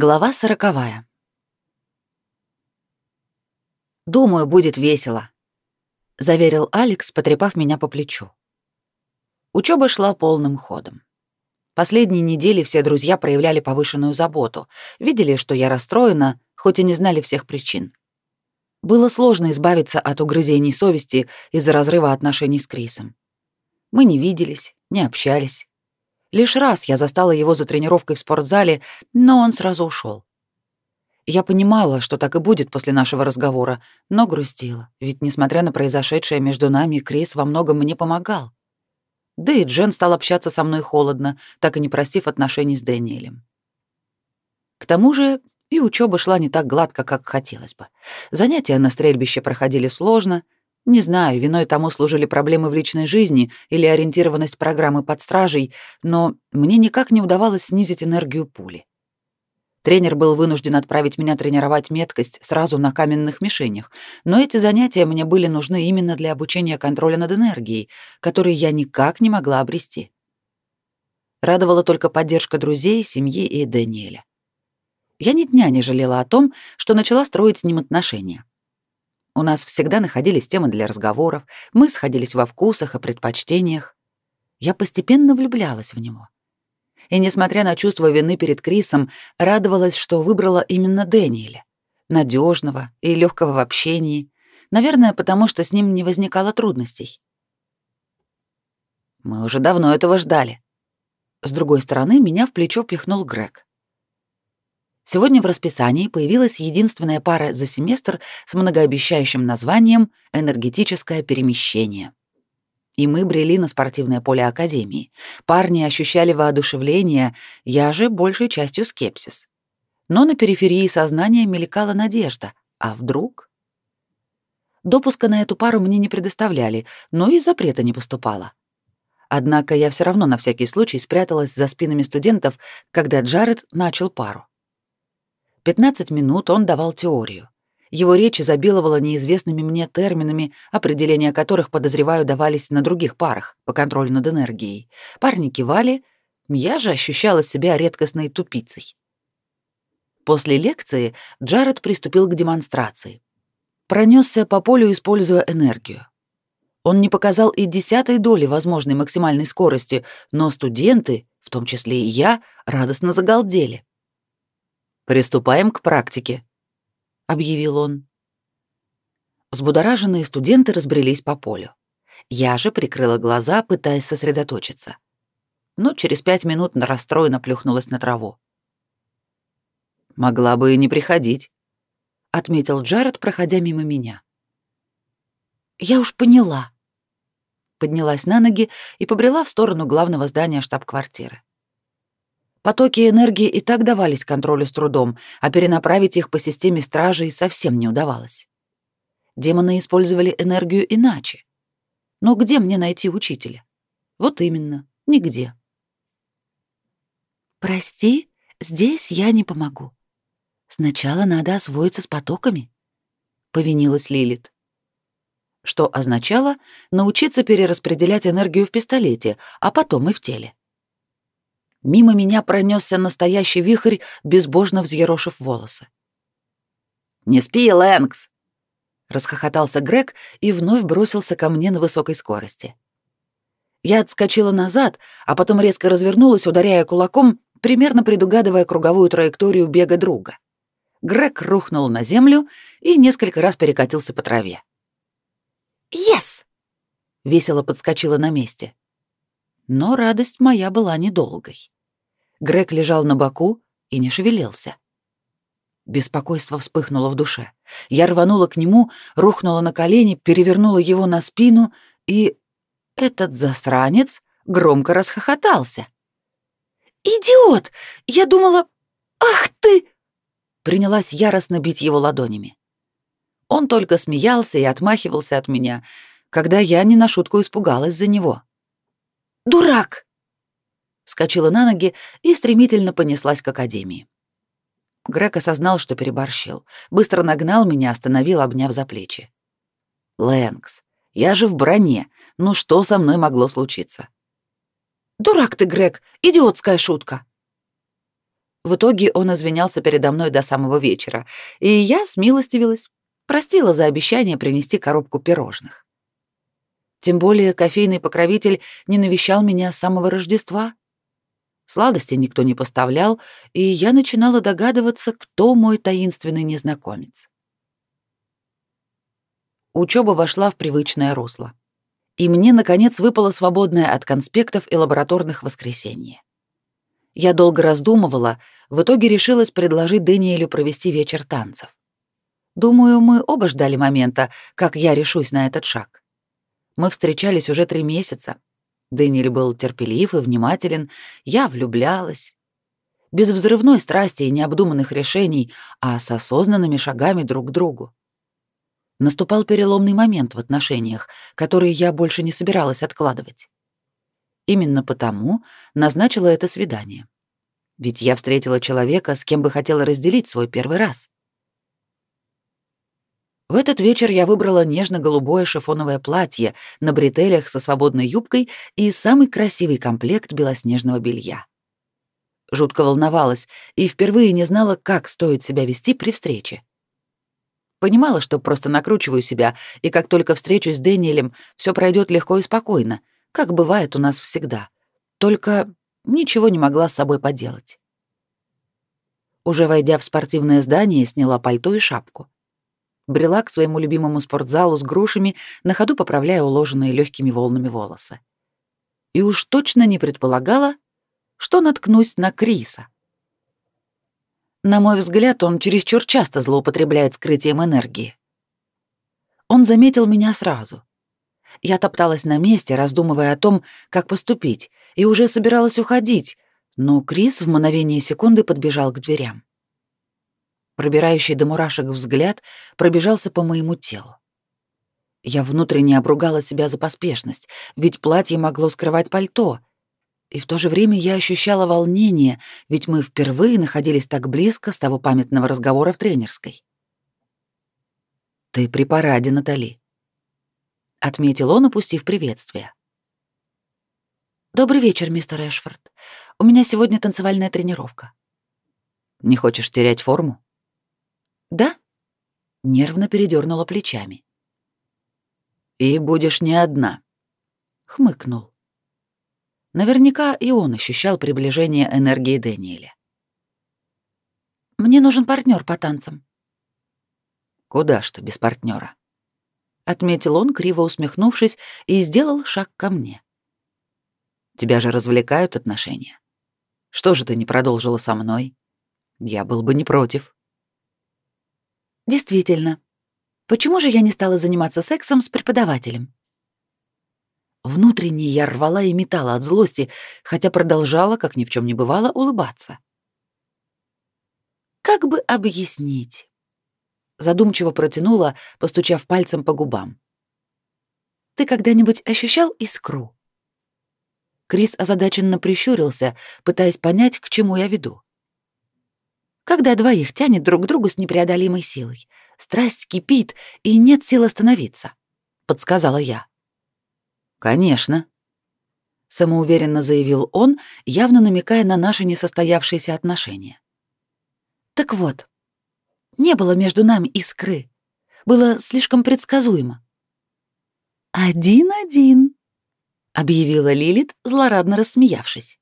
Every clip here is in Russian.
Глава сороковая. «Думаю, будет весело», — заверил Алекс, потрепав меня по плечу. Учеба шла полным ходом. Последние недели все друзья проявляли повышенную заботу, видели, что я расстроена, хоть и не знали всех причин. Было сложно избавиться от угрызений совести из-за разрыва отношений с Крисом. Мы не виделись, не общались. Лишь раз я застала его за тренировкой в спортзале, но он сразу ушел. Я понимала, что так и будет после нашего разговора, но грустила, ведь, несмотря на произошедшее между нами, Крис во многом мне помогал. Да и Джен стал общаться со мной холодно, так и не простив отношений с Дэниелем. К тому же и учеба шла не так гладко, как хотелось бы. Занятия на стрельбище проходили сложно — не знаю, виной тому служили проблемы в личной жизни или ориентированность программы под стражей, но мне никак не удавалось снизить энергию пули. Тренер был вынужден отправить меня тренировать меткость сразу на каменных мишенях, но эти занятия мне были нужны именно для обучения контроля над энергией, который я никак не могла обрести. Радовала только поддержка друзей, семьи и Даниэля. Я ни дня не жалела о том, что начала строить с ним отношения. У нас всегда находились темы для разговоров, мы сходились во вкусах и предпочтениях. Я постепенно влюблялась в него. И, несмотря на чувство вины перед Крисом, радовалась, что выбрала именно Дэниеля, надежного и легкого в общении, наверное, потому что с ним не возникало трудностей. Мы уже давно этого ждали. С другой стороны, меня в плечо пихнул Грег. Сегодня в расписании появилась единственная пара за семестр с многообещающим названием «Энергетическое перемещение». И мы брели на спортивное поле Академии. Парни ощущали воодушевление, я же большей частью скепсис. Но на периферии сознания мелькала надежда. А вдруг? Допуска на эту пару мне не предоставляли, но и запрета не поступало. Однако я все равно на всякий случай спряталась за спинами студентов, когда Джаред начал пару. 15 минут он давал теорию. Его речь изобиловала неизвестными мне терминами, определения которых, подозреваю, давались на других парах по контролю над энергией. Парни кивали, я же ощущала себя редкостной тупицей. После лекции Джаред приступил к демонстрации. Пронесся по полю, используя энергию. Он не показал и десятой доли возможной максимальной скорости, но студенты, в том числе и я, радостно загалдели. Приступаем к практике, объявил он. Взбудораженные студенты разбрелись по полю. Я же прикрыла глаза, пытаясь сосредоточиться. Но через пять минут расстроенно плюхнулась на траву. «Могла бы и не приходить», — отметил Джаред, проходя мимо меня. «Я уж поняла», — поднялась на ноги и побрела в сторону главного здания штаб-квартиры. Потоки энергии и так давались контролю с трудом, а перенаправить их по системе стражей совсем не удавалось. Демоны использовали энергию иначе. Но где мне найти учителя? Вот именно, нигде. Прости, здесь я не помогу. Сначала надо освоиться с потоками, повинилась Лилит. Что означало научиться перераспределять энергию в пистолете, а потом и в теле. Мимо меня пронесся настоящий вихрь, безбожно взъерошив волосы. «Не спи, Лэнкс!» — расхохотался Грег и вновь бросился ко мне на высокой скорости. Я отскочила назад, а потом резко развернулась, ударяя кулаком, примерно предугадывая круговую траекторию бега друга. Грег рухнул на землю и несколько раз перекатился по траве. «Ес!» — весело подскочила на месте. Но радость моя была недолгой. Грег лежал на боку и не шевелился. Беспокойство вспыхнуло в душе. Я рванула к нему, рухнула на колени, перевернула его на спину, и этот засранец громко расхохотался. «Идиот! Я думала... Ах ты!» Принялась яростно бить его ладонями. Он только смеялся и отмахивался от меня, когда я не на шутку испугалась за него. «Дурак!» вскочила на ноги и стремительно понеслась к академии. Грег осознал, что переборщил. Быстро нагнал меня, остановил, обняв за плечи. «Лэнкс, я же в броне. Ну что со мной могло случиться?» «Дурак ты, Грег! Идиотская шутка!» В итоге он извинялся передо мной до самого вечера, и я смилостивилась, простила за обещание принести коробку пирожных. Тем более кофейный покровитель не навещал меня с самого Рождества. Сладости никто не поставлял, и я начинала догадываться, кто мой таинственный незнакомец. Учеба вошла в привычное русло. И мне, наконец, выпало свободное от конспектов и лабораторных воскресенье. Я долго раздумывала, в итоге решилась предложить Дэниелю провести вечер танцев. Думаю, мы оба ждали момента, как я решусь на этот шаг. Мы встречались уже три месяца. Дэниэль был терпелив и внимателен, я влюблялась. Без взрывной страсти и необдуманных решений, а с осознанными шагами друг к другу. Наступал переломный момент в отношениях, который я больше не собиралась откладывать. Именно потому назначила это свидание. Ведь я встретила человека, с кем бы хотела разделить свой первый раз. В этот вечер я выбрала нежно-голубое шифоновое платье на бретелях со свободной юбкой и самый красивый комплект белоснежного белья. Жутко волновалась и впервые не знала, как стоит себя вести при встрече. Понимала, что просто накручиваю себя, и как только встречусь с Дэниелем, все пройдет легко и спокойно, как бывает у нас всегда. Только ничего не могла с собой поделать. Уже войдя в спортивное здание, сняла пальто и шапку брела к своему любимому спортзалу с грушами, на ходу поправляя уложенные легкими волнами волосы. И уж точно не предполагала, что наткнусь на Криса. На мой взгляд, он чересчур часто злоупотребляет скрытием энергии. Он заметил меня сразу. Я топталась на месте, раздумывая о том, как поступить, и уже собиралась уходить, но Крис в мгновение секунды подбежал к дверям. Пробирающий до мурашек взгляд пробежался по моему телу. Я внутренне обругала себя за поспешность, ведь платье могло скрывать пальто. И в то же время я ощущала волнение, ведь мы впервые находились так близко с того памятного разговора в тренерской. «Ты при параде, Натали», — отметил он, опустив приветствие. «Добрый вечер, мистер Эшфорд. У меня сегодня танцевальная тренировка». «Не хочешь терять форму?» Да? Нервно передернула плечами. И будешь не одна, хмыкнул. Наверняка и он ощущал приближение энергии Дэниеля. Мне нужен партнер по танцам. Куда ты без партнера? отметил он, криво усмехнувшись, и сделал шаг ко мне. Тебя же развлекают отношения. Что же ты не продолжила со мной? Я был бы не против. Действительно. Почему же я не стала заниматься сексом с преподавателем? Внутренне я рвала и метала от злости, хотя продолжала, как ни в чем не бывало, улыбаться. Как бы объяснить? Задумчиво протянула, постучав пальцем по губам. Ты когда-нибудь ощущал искру? Крис озадаченно прищурился, пытаясь понять, к чему я веду когда двоих тянет друг к другу с непреодолимой силой. Страсть кипит, и нет сил остановиться, подсказала я. Конечно, самоуверенно заявил он, явно намекая на наши несостоявшиеся отношения. Так вот, не было между нами искры. Было слишком предсказуемо. «Один-один», — объявила Лилит, злорадно рассмеявшись.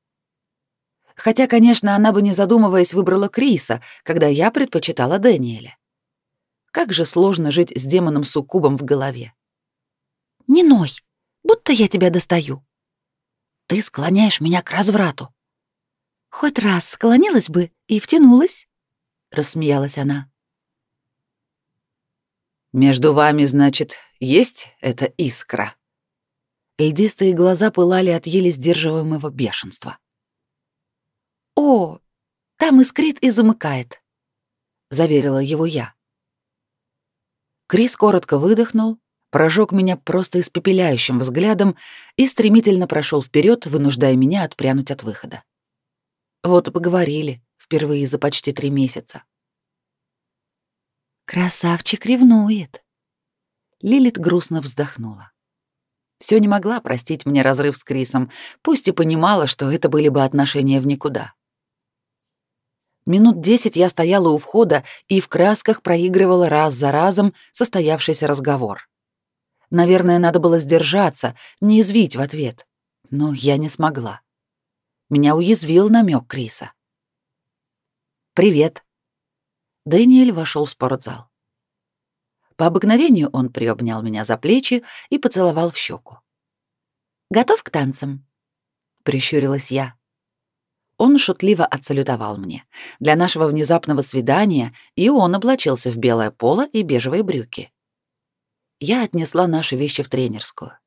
Хотя, конечно, она бы не задумываясь выбрала Криса, когда я предпочитала Дэниеля. Как же сложно жить с демоном-суккубом в голове. «Не ной, будто я тебя достаю. Ты склоняешь меня к разврату». «Хоть раз склонилась бы и втянулась», — рассмеялась она. «Между вами, значит, есть эта искра?» Льдистые глаза пылали от еле сдерживаемого бешенства. «О, там искрит и замыкает», — заверила его я. Крис коротко выдохнул, прожег меня просто испепеляющим взглядом и стремительно прошел вперед, вынуждая меня отпрянуть от выхода. Вот и поговорили впервые за почти три месяца. «Красавчик ревнует», — Лилит грустно вздохнула. Все не могла простить мне разрыв с Крисом, пусть и понимала, что это были бы отношения в никуда. Минут десять я стояла у входа и в красках проигрывала раз за разом состоявшийся разговор. Наверное, надо было сдержаться, не извить в ответ, но я не смогла. Меня уязвил намек Криса. «Привет». Дэниэль вошел в спортзал. По обыкновению он приобнял меня за плечи и поцеловал в щеку. «Готов к танцам?» — прищурилась я. Он шутливо отсалютовал мне. Для нашего внезапного свидания и он облачился в белое поло и бежевые брюки. Я отнесла наши вещи в тренерскую.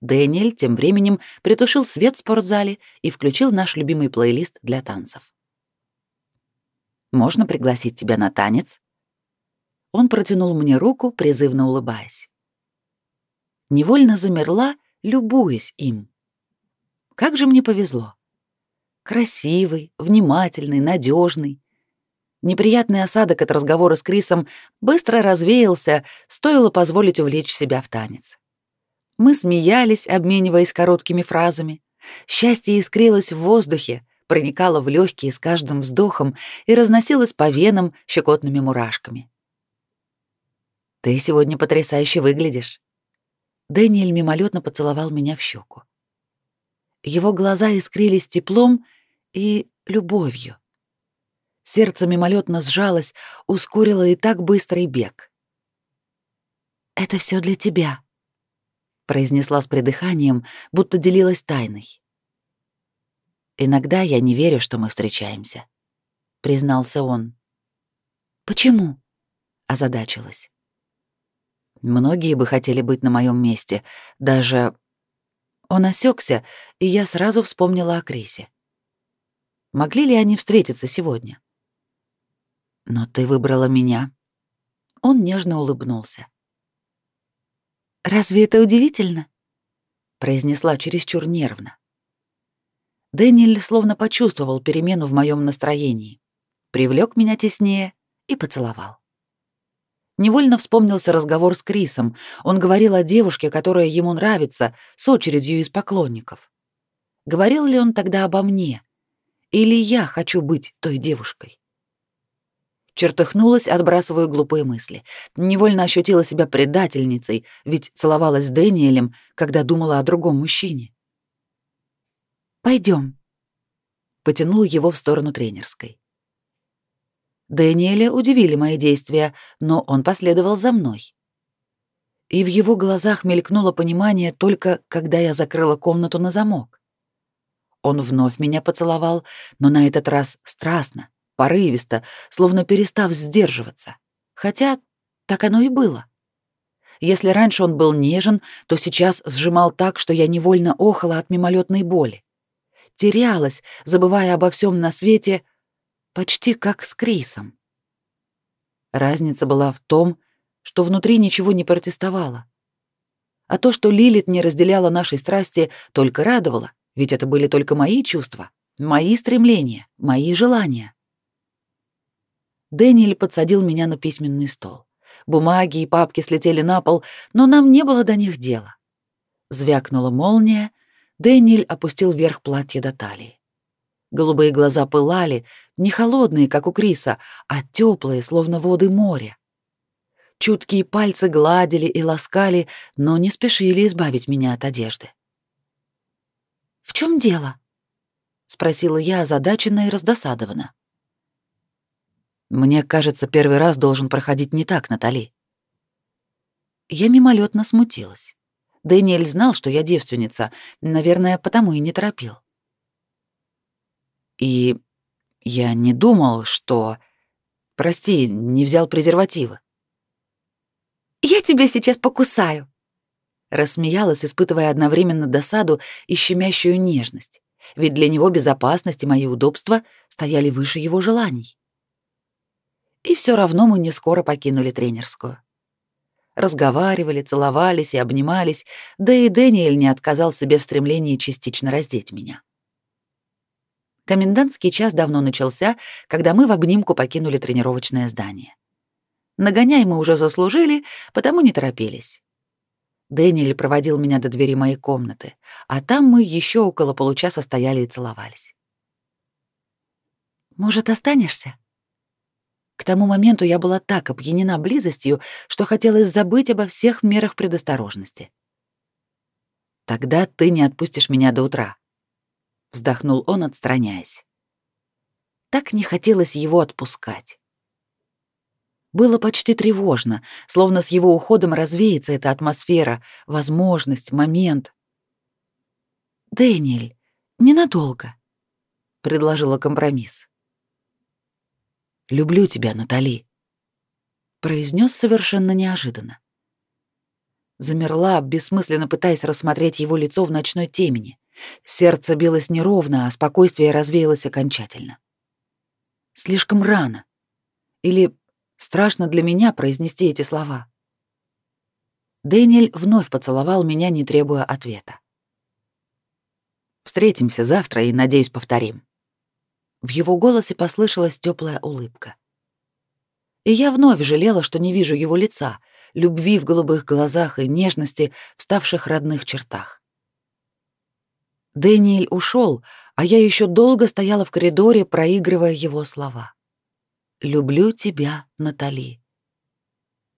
Дэниэль тем временем притушил свет в спортзале и включил наш любимый плейлист для танцев. «Можно пригласить тебя на танец?» Он протянул мне руку, призывно улыбаясь. Невольно замерла, любуясь им. Как же мне повезло. Красивый, внимательный, надежный. Неприятный осадок от разговора с Крисом быстро развеялся, стоило позволить увлечь себя в танец. Мы смеялись, обмениваясь короткими фразами. Счастье искрилось в воздухе, проникало в легкие с каждым вздохом и разносилось по венам щекотными мурашками. «Ты сегодня потрясающе выглядишь». Дэниэль мимолетно поцеловал меня в щеку. Его глаза искрились теплом и любовью. Сердце мимолетно сжалось, ускорило и так быстрый бег. «Это все для тебя», — произнесла с придыханием, будто делилась тайной. «Иногда я не верю, что мы встречаемся», — признался он. «Почему?» — озадачилась. «Многие бы хотели быть на моем месте, даже...» Он осекся, и я сразу вспомнила о Крисе. Могли ли они встретиться сегодня? Но ты выбрала меня. Он нежно улыбнулся. Разве это удивительно? произнесла чересчур нервно. Дэниэль словно почувствовал перемену в моем настроении, привлек меня теснее и поцеловал. Невольно вспомнился разговор с Крисом. Он говорил о девушке, которая ему нравится, с очередью из поклонников. Говорил ли он тогда обо мне? Или я хочу быть той девушкой? Чертыхнулась, отбрасывая глупые мысли. Невольно ощутила себя предательницей, ведь целовалась с Дэниелем, когда думала о другом мужчине. Пойдем. Потянул его в сторону тренерской. Дэниеля удивили мои действия, но он последовал за мной. И в его глазах мелькнуло понимание только, когда я закрыла комнату на замок. Он вновь меня поцеловал, но на этот раз страстно, порывисто, словно перестав сдерживаться. Хотя так оно и было. Если раньше он был нежен, то сейчас сжимал так, что я невольно охала от мимолетной боли. Терялась, забывая обо всем на свете, почти как с Крисом. Разница была в том, что внутри ничего не протестовало. А то, что Лилит не разделяла нашей страсти, только радовало. Ведь это были только мои чувства, мои стремления, мои желания. Дэниэль подсадил меня на письменный стол. Бумаги и папки слетели на пол, но нам не было до них дела. Звякнула молния, Дэниэль опустил вверх платье до талии. Голубые глаза пылали, не холодные, как у Криса, а теплые, словно воды моря. Чуткие пальцы гладили и ласкали, но не спешили избавить меня от одежды. В чем дело? спросила я, озадаченно и раздосадованно. Мне кажется, первый раз должен проходить не так, Натали. Я мимолетно смутилась. Дэниэль знал, что я девственница, наверное, потому и не торопил. И я не думал, что... Прости, не взял презервативы. «Я тебя сейчас покусаю!» Рассмеялась, испытывая одновременно досаду и щемящую нежность, ведь для него безопасность и мои удобства стояли выше его желаний. И все равно мы не скоро покинули тренерскую. Разговаривали, целовались и обнимались, да и Дэниэль не отказал себе в стремлении частично раздеть меня. Комендантский час давно начался, когда мы в обнимку покинули тренировочное здание. Нагоняй мы уже заслужили, потому не торопились. Дэниэль проводил меня до двери моей комнаты, а там мы еще около получаса стояли и целовались. «Может, останешься?» тому моменту я была так опьянена близостью, что хотелось забыть обо всех мерах предосторожности. «Тогда ты не отпустишь меня до утра», — вздохнул он, отстраняясь. Так не хотелось его отпускать. Было почти тревожно, словно с его уходом развеется эта атмосфера, возможность, момент. «Дэниэль, ненадолго», — предложила компромисс. «Люблю тебя, Натали», — произнес совершенно неожиданно. Замерла, бессмысленно пытаясь рассмотреть его лицо в ночной темени. Сердце билось неровно, а спокойствие развеялось окончательно. Слишком рано. Или страшно для меня произнести эти слова. Дэниэль вновь поцеловал меня, не требуя ответа. Встретимся завтра и, надеюсь, повторим. В его голосе послышалась теплая улыбка. И я вновь жалела, что не вижу его лица, любви в голубых глазах и нежности в ставших родных чертах. Дэниэль ушел, а я еще долго стояла в коридоре, проигрывая его слова. «Люблю тебя, Натали».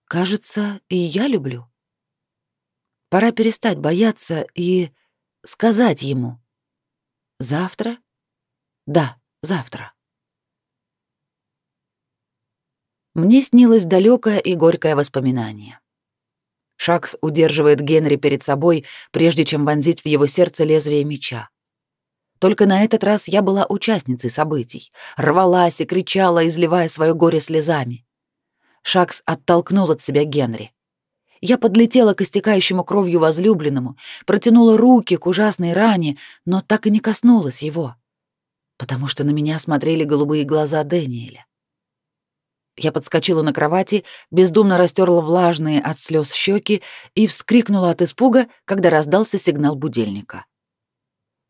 Кажется, и я люблю. Пора перестать бояться и сказать ему. Завтра? Да, завтра. Мне снилось далекое и горькое воспоминание. Шакс удерживает Генри перед собой, прежде чем вонзить в его сердце лезвие меча. Только на этот раз я была участницей событий, рвалась и кричала, изливая свое горе слезами. Шакс оттолкнул от себя Генри. Я подлетела к истекающему кровью возлюбленному, протянула руки к ужасной ране, но так и не коснулась его потому что на меня смотрели голубые глаза Дэниеля. Я подскочила на кровати, бездумно растерла влажные от слез щеки и вскрикнула от испуга, когда раздался сигнал будильника.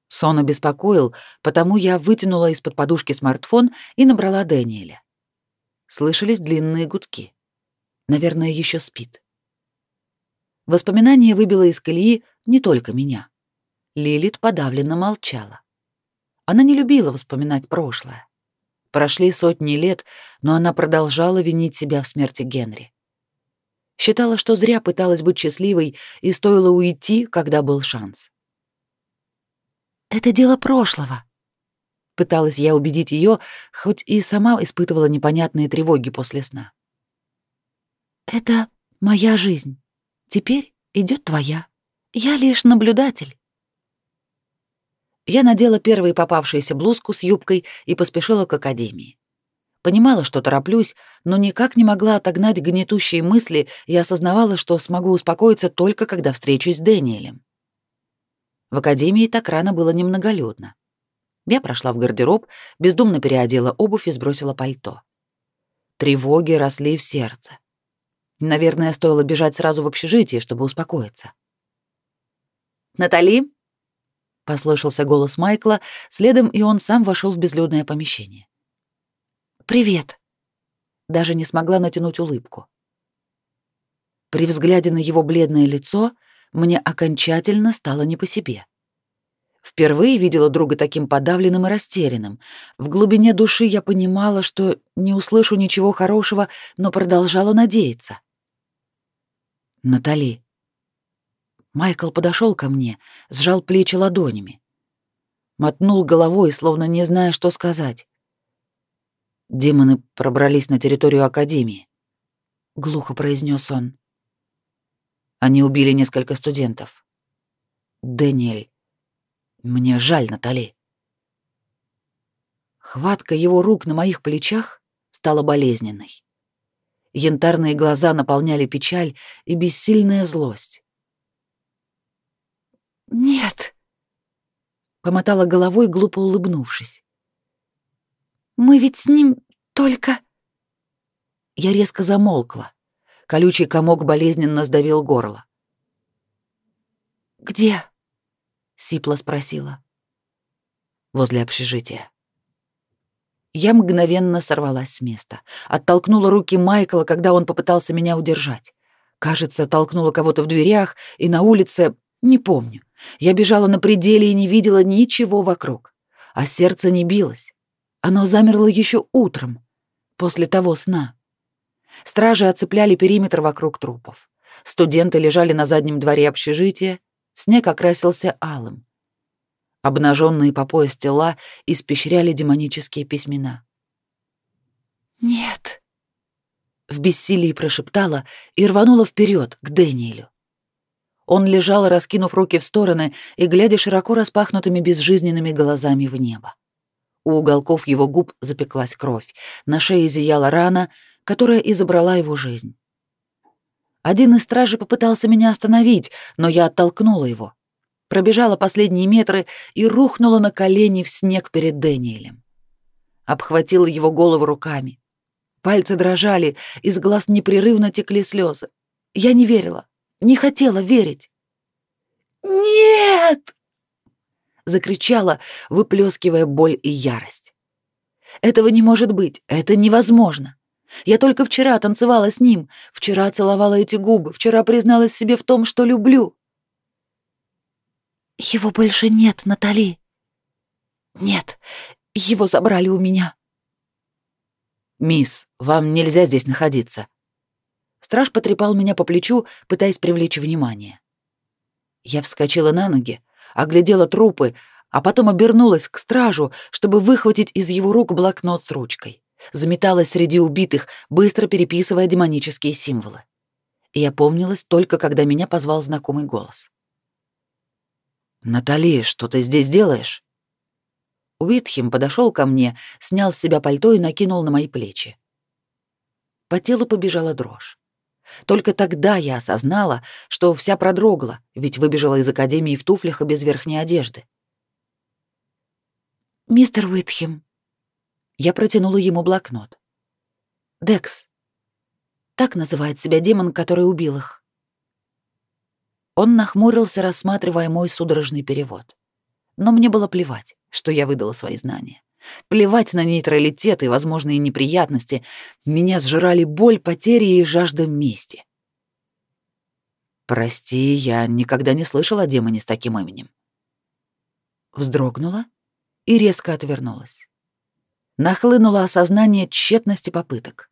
Сон обеспокоил, потому я вытянула из-под подушки смартфон и набрала Дэниеля. Слышались длинные гудки. Наверное, еще спит. Воспоминание выбило из колеи не только меня. Лилит подавленно молчала. Она не любила вспоминать прошлое. Прошли сотни лет, но она продолжала винить себя в смерти Генри. Считала, что зря пыталась быть счастливой и стоило уйти, когда был шанс. «Это дело прошлого», — пыталась я убедить ее, хоть и сама испытывала непонятные тревоги после сна. «Это моя жизнь. Теперь идет твоя. Я лишь наблюдатель. Я надела первую попавшуюся блузку с юбкой и поспешила к академии. Понимала, что тороплюсь, но никак не могла отогнать гнетущие мысли и осознавала, что смогу успокоиться только когда встречусь с Дэниелем. В академии так рано было немноголюдно. Я прошла в гардероб, бездумно переодела обувь и сбросила пальто. Тревоги росли в сердце. Наверное, стоило бежать сразу в общежитие, чтобы успокоиться. «Натали, послышался голос Майкла, следом и он сам вошел в безлюдное помещение. Привет. Даже не смогла натянуть улыбку. При взгляде на его бледное лицо мне окончательно стало не по себе. Впервые видела друга таким подавленным и растерянным. В глубине души я понимала, что не услышу ничего хорошего, но продолжала надеяться. Натали, Майкл подошел ко мне, сжал плечи ладонями. Мотнул головой, словно не зная, что сказать. Демоны пробрались на территорию Академии. Глухо произнес он. Они убили несколько студентов. Дэниэль, мне жаль, Натали. Хватка его рук на моих плечах стала болезненной. Янтарные глаза наполняли печаль и бессильная злость. «Нет!» — помотала головой, глупо улыбнувшись. «Мы ведь с ним только...» Я резко замолкла. Колючий комок болезненно сдавил горло. «Где?» — сипло спросила. «Возле общежития». Я мгновенно сорвалась с места, оттолкнула руки Майкла, когда он попытался меня удержать. Кажется, толкнула кого-то в дверях, и на улице не помню. Я бежала на пределе и не видела ничего вокруг. А сердце не билось. Оно замерло еще утром. после того сна. Стражи оцепляли периметр вокруг трупов. Студенты лежали на заднем дворе общежития, снег окрасился алым. Обнаженные по пояс тела испещряли демонические письмена. «Нет!» В бессилии прошептала и рванула вперед к Дэниелю. Он лежал, раскинув руки в стороны и глядя широко распахнутыми безжизненными глазами в небо. У уголков его губ запеклась кровь, на шее зияла рана, которая и забрала его жизнь. Один из стражей попытался меня остановить, но я оттолкнула его. Пробежала последние метры и рухнула на колени в снег перед Дэниелем. Обхватила его голову руками. Пальцы дрожали, из глаз непрерывно текли слезы. Я не верила, не хотела верить. «Нет!» — закричала, выплескивая боль и ярость. «Этого не может быть, это невозможно. Я только вчера танцевала с ним, вчера целовала эти губы, вчера призналась себе в том, что люблю». «Его больше нет, Натали». «Нет, его забрали у меня». «Мисс, вам нельзя здесь находиться», Страж потрепал меня по плечу, пытаясь привлечь внимание. Я вскочила на ноги, оглядела трупы, а потом обернулась к стражу, чтобы выхватить из его рук блокнот с ручкой. Заметалась среди убитых, быстро переписывая демонические символы. И я помнилась только, когда меня позвал знакомый голос. «Натали, что ты здесь делаешь?» Уитхем подошел ко мне, снял с себя пальто и накинул на мои плечи. По телу побежала дрожь. Только тогда я осознала, что вся продрогла, ведь выбежала из академии в туфлях и без верхней одежды. «Мистер Уитхем». Я протянула ему блокнот. «Декс. Так называет себя демон, который убил их». Он нахмурился, рассматривая мой судорожный перевод. Но мне было плевать, что я выдала свои знания. Плевать на нейтралитет и возможные неприятности, меня сжирали боль, потери и жажда мести. Прости, я никогда не слышала о демоне с таким именем. Вздрогнула и резко отвернулась. Нахлынуло осознание тщетности попыток.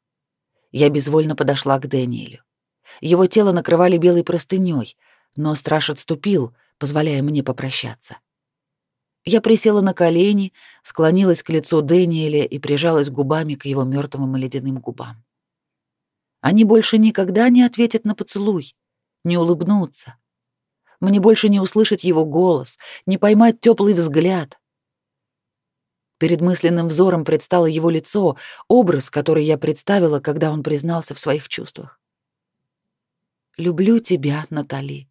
Я безвольно подошла к Дэниелю. Его тело накрывали белой простыней, но страж отступил, позволяя мне попрощаться. Я присела на колени, склонилась к лицу Дэниеля и прижалась губами к его мертвым и ледяным губам. Они больше никогда не ответят на поцелуй, не улыбнутся. Мне больше не услышать его голос, не поймать теплый взгляд. Перед мысленным взором предстало его лицо, образ, который я представила, когда он признался в своих чувствах. «Люблю тебя, Натали»,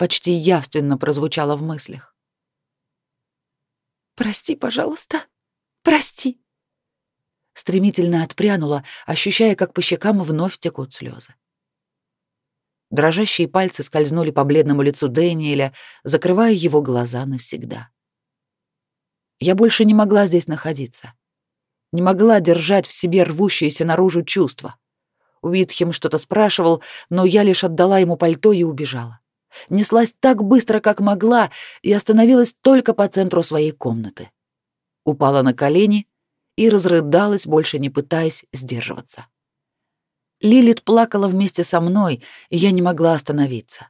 почти явственно прозвучало в мыслях. Прости, пожалуйста. Прости. Стремительно отпрянула, ощущая, как по щекам вновь текут слезы. Дрожащие пальцы скользнули по бледному лицу Дэниеля, закрывая его глаза навсегда. Я больше не могла здесь находиться. Не могла держать в себе рвущееся наружу чувства. Уитхем что-то спрашивал, но я лишь отдала ему пальто и убежала неслась так быстро, как могла, и остановилась только по центру своей комнаты. Упала на колени и разрыдалась, больше не пытаясь сдерживаться. Лилит плакала вместе со мной, и я не могла остановиться.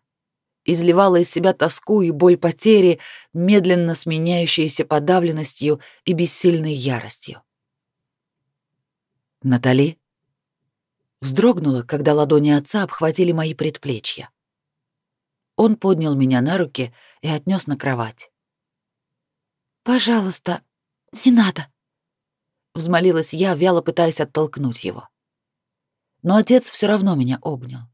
Изливала из себя тоску и боль потери, медленно сменяющиеся подавленностью и бессильной яростью. Натали вздрогнула, когда ладони отца обхватили мои предплечья. Он поднял меня на руки и отнес на кровать. «Пожалуйста, не надо», — взмолилась я, вяло пытаясь оттолкнуть его. Но отец все равно меня обнял.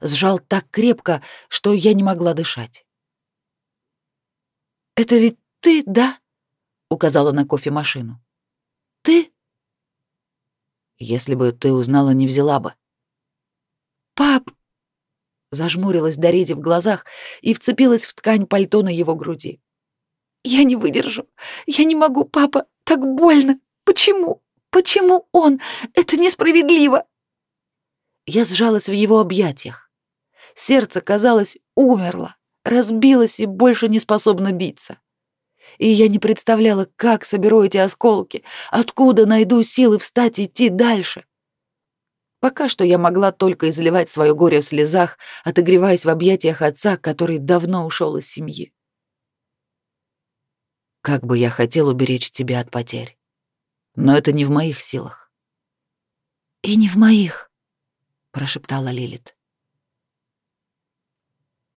Сжал так крепко, что я не могла дышать. «Это ведь ты, да?» — указала на кофемашину. «Ты?» «Если бы ты узнала, не взяла бы». «Пап, Зажмурилась Дареди в глазах и вцепилась в ткань пальто на его груди. «Я не выдержу. Я не могу, папа. Так больно. Почему? Почему он? Это несправедливо!» Я сжалась в его объятиях. Сердце, казалось, умерло, разбилось и больше не способно биться. и я не представляла, как соберу эти осколки, откуда найду силы встать и идти дальше. Пока что я могла только изливать свое горе в слезах, отогреваясь в объятиях отца, который давно ушел из семьи. Как бы я хотел уберечь тебя от потерь, но это не в моих силах. И не в моих, прошептала Лилит.